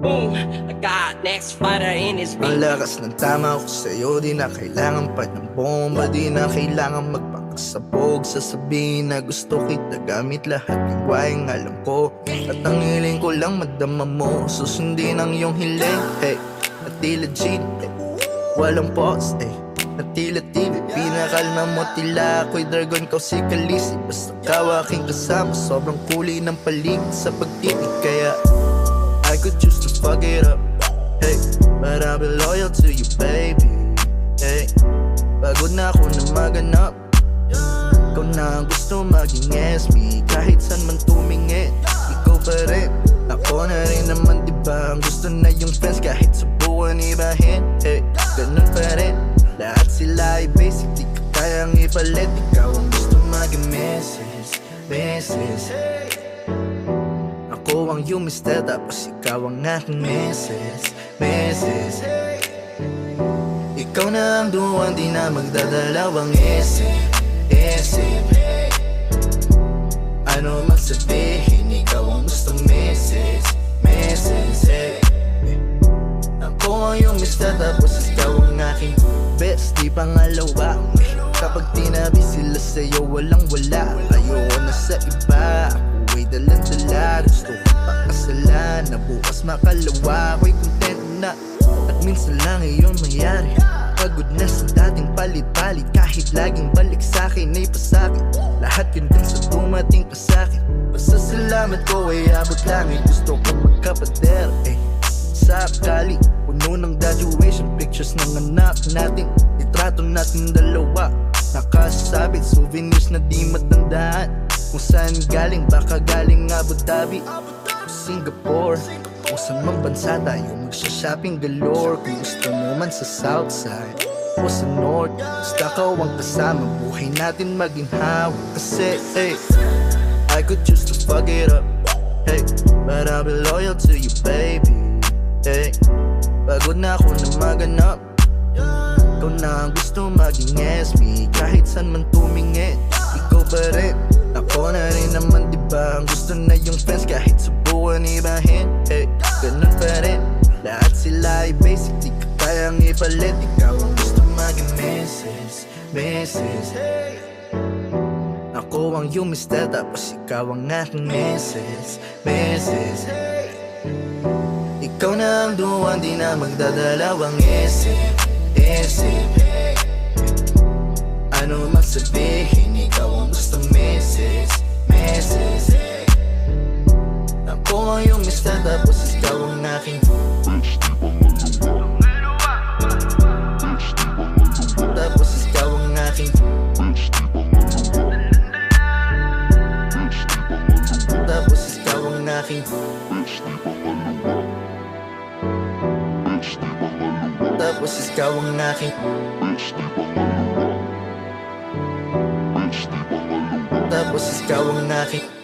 Boom, I got next fighter in his Ang beat. lakas ng tama ko sa'yo Di na kailangan pa ng bomba Di na kailangan magpakasabog Sasabihin na gusto kita Gamit lahat yung wayang alam ko At ang hiling ko lang madama mo Susundin ang iyong hiling Hey, at tila G eh. Walang pause eh At tila TV Pinakalma mo tila ako'y dragon Kau si Kalisi Basta ka aking kasama Sobrang kulay ng paligid sa pagtibig Kaya I could choose to fuck it up Hey, but I'll be loyal to you, baby. Hey, pagod na ako na maganap. Ikaw na ang gusto maging SB Kahit saan man tumingin Ikaw pa rin Ako na rin naman diba Ang gusto na yung friends Kahit subukan ibahin Hey, ganun pa rin Lahat sila ay basic Di ka kayang ipalit Ikaw ang gusto maging Mrs. Mrs. Ako ang you mister Tapos ikaw ang aking Mrs. Mrs. Ikaw na ang duwan Di na magdadalawang isip Isip Ano man sabihin Ikaw ang gusto Mrs. Mrs. Hey. Ako ang yung mister Tapos ikaw ang aking best Di pangalawa Kapag tinabi sila sa'yo Walang wala Ayoko na sa iba Ako ay daladala Gusto ko pakasalan Na bukas makalawa Ako'y content na. At minsan lang iyon mayari Pagod na sa dating palit-palit Kahit laging balik sa'kin ay pasakit Lahat yun din sa dumating pa sa'kin. Basta salamat ko ay abot langit Gusto ko magkapader eh. Sakali Puno ng graduation pictures ng anak natin. Litrato natin dalawa. Nakasabit souvenirs na di matandaan. Kung saan galing baka galing Abu Dhabi Singapore. Kung saan mang bansa tayo magsha-shopping galore Kung gusto mo man sa south side o sa north Basta ka ang kasama. Buhay natin maging hawak. Kasi hey I could choose to fuck it up. Hey, but I'll be loyal to you baby. Hey, pagod na ako na maganap. Ikaw na ang gusto maging SB Kahit saan man tumingin Ikaw pa rin Ay basic Di ka kayang ipalit Ikaw ang gusto maging Mrs. Mrs. Ako ang yung mister Tapos ikaw ang aking Mrs. Mrs. Ikaw na ang duwan Di na magdadalawang isip Isip Ano man sabihin Ikaw ang gusto Mrs. Mrs. Ako ang yung mister Tapos aking Tapos ikaw ang aking Tapos ikaw ang aking